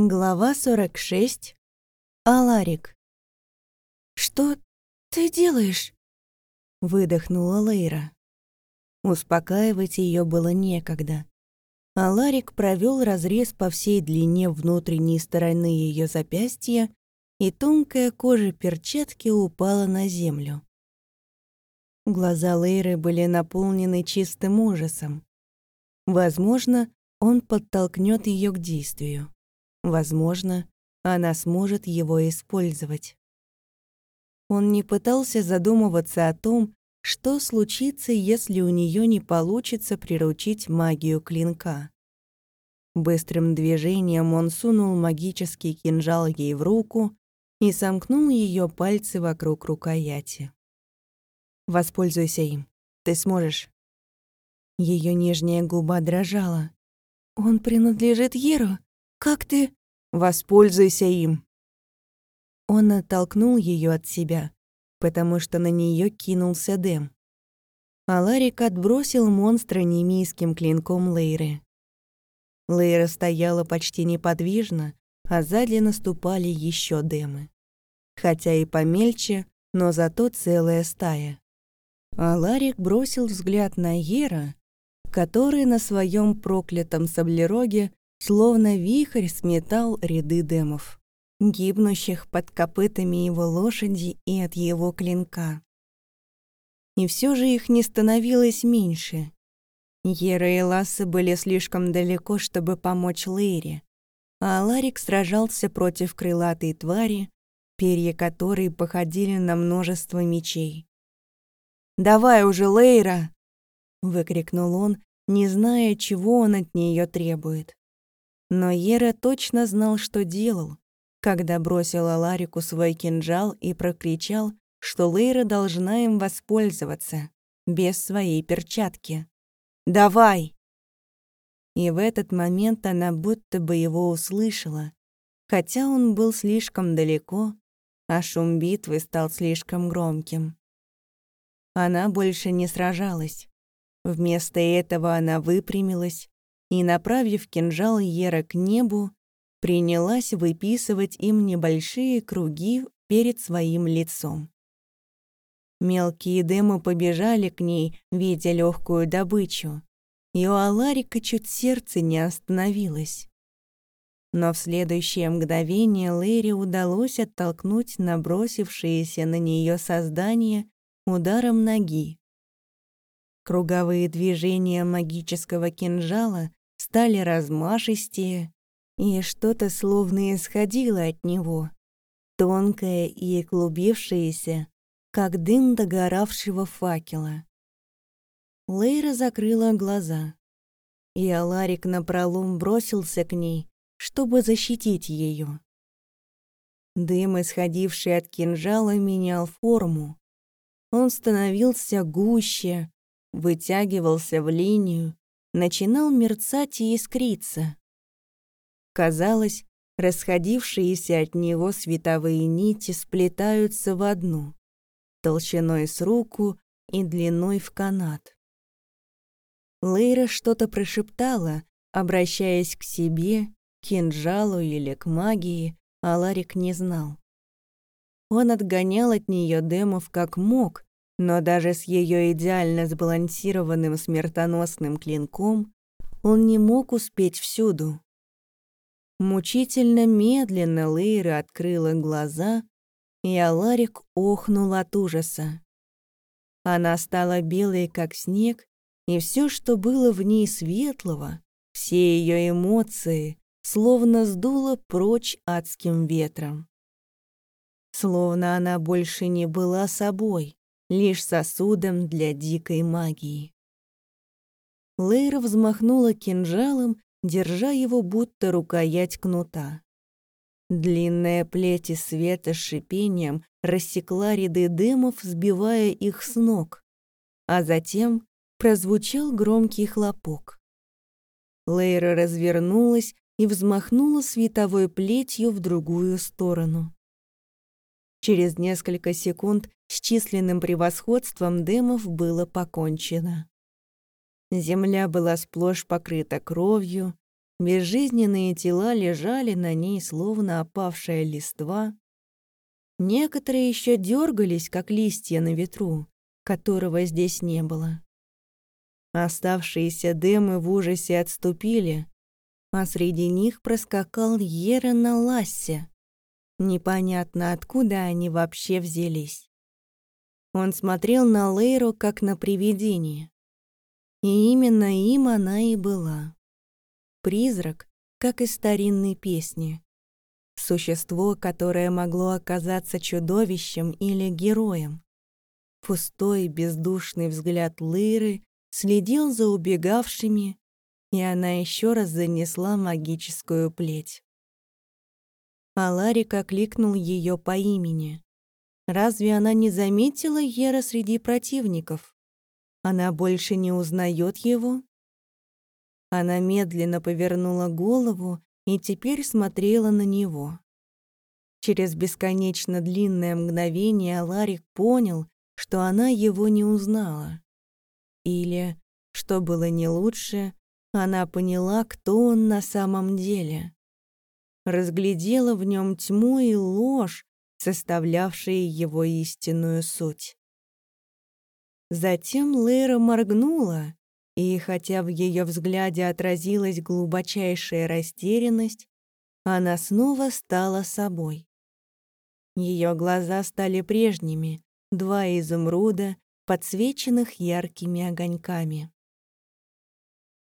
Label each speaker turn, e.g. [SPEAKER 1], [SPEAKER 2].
[SPEAKER 1] Глава 46. Аларик. «Что ты делаешь?» — выдохнула Лейра. Успокаивать ее было некогда. Аларик провел разрез по всей длине внутренней стороны ее запястья, и тонкая кожа перчатки упала на землю. Глаза Лейры были наполнены чистым ужасом. Возможно, он подтолкнет ее к действию. Возможно, она сможет его использовать. Он не пытался задумываться о том, что случится, если у нее не получится приручить магию клинка. Быстрым движением он сунул магический кинжал ей в руку и сомкнул ее пальцы вокруг рукояти. «Воспользуйся им. Ты сможешь». Ее нижняя губа дрожала. «Он принадлежит Еру? Как ты...» Воспользуйся им. Он оттолкнул ее от себя, потому что на нее кинулся Дэм. А Ларик отбросил монстра немийским клинком Лейры. Лейра стояла почти неподвижно, а сзади наступали еще Дэмы. Хотя и помельче, но зато целая стая. А Ларик бросил взгляд на Ера, который на своем проклятом саблероге Словно вихрь сметал ряды демов, гибнущих под копытами его лошади и от его клинка. И все же их не становилось меньше. Ера и Лассы были слишком далеко, чтобы помочь Лейре, а Аларик сражался против крылатой твари, перья которой походили на множество мечей. «Давай уже, Лейра!» — выкрикнул он, не зная, чего он от нее требует. Но Ера точно знал, что делал, когда бросил Аларику свой кинжал и прокричал, что Лейра должна им воспользоваться, без своей перчатки. «Давай!» И в этот момент она будто бы его услышала, хотя он был слишком далеко, а шум битвы стал слишком громким. Она больше не сражалась. Вместо этого она выпрямилась, и, направив кинжал Ера к небу, принялась выписывать им небольшие круги перед своим лицом. Мелкие дымы побежали к ней, видя легкую добычу, и у Аларика чуть сердце не остановилось. Но в следующее мгновение Лэри удалось оттолкнуть набросившееся на нее создание ударом ноги. Круговые движения магического кинжала стали размашистее, и что-то словно исходило от него, тонкое и клубившееся, как дым догоравшего факела. Лейра закрыла глаза, и Аларик напролом бросился к ней, чтобы защитить ее. Дым, исходивший от кинжала, менял форму. Он становился гуще, вытягивался в линию, начинал мерцать и искриться. Казалось, расходившиеся от него световые нити сплетаются в одну, толщиной с руку и длиной в канат. Лейра что-то прошептала, обращаясь к себе, к кинжалу или к магии, а Ларик не знал. Он отгонял от нее демов как мог, но даже с ее идеально сбалансированным смертоносным клинком он не мог успеть всюду. Мучительно медленно Лейра открыла глаза, и Аларик охнул от ужаса. Она стала белой, как снег, и все, что было в ней светлого, все ее эмоции, словно сдуло прочь адским ветром. Словно она больше не была собой лишь сосудом для дикой магии. Лейра взмахнула кинжалом, держа его будто рукоять кнута. Длинная плеть из света с шипением рассекла ряды дымов, сбивая их с ног, а затем прозвучал громкий хлопок. Лейра развернулась и взмахнула световой плетью в другую сторону. Через несколько секунд с численным превосходством демов было покончено. Земля была сплошь покрыта кровью, Безжизненные тела лежали на ней, словно опавшая листва. Некоторые еще дергались, как листья на ветру, которого здесь не было. Оставшиеся демы в ужасе отступили, а среди них проскакал Ера на Лассе. Непонятно, откуда они вообще взялись. Он смотрел на Лейру, как на привидение. И именно им она и была. Призрак, как из старинной песни. Существо, которое могло оказаться чудовищем или героем. Пустой, бездушный взгляд Лейры следил за убегавшими, и она еще раз занесла магическую плеть. Аларик окликнул ее по имени. Разве она не заметила Ера среди противников? Она больше не узнает его? Она медленно повернула голову и теперь смотрела на него. Через бесконечно длинное мгновение Аларик понял, что она его не узнала. Или, что было не лучше, она поняла, кто он на самом деле разглядела в нем тьму и ложь, составлявшие его истинную суть. Затем Лейра моргнула, и хотя в ее взгляде отразилась глубочайшая растерянность, она снова стала собой. Ее глаза стали прежними, два изумруда, подсвеченных яркими огоньками.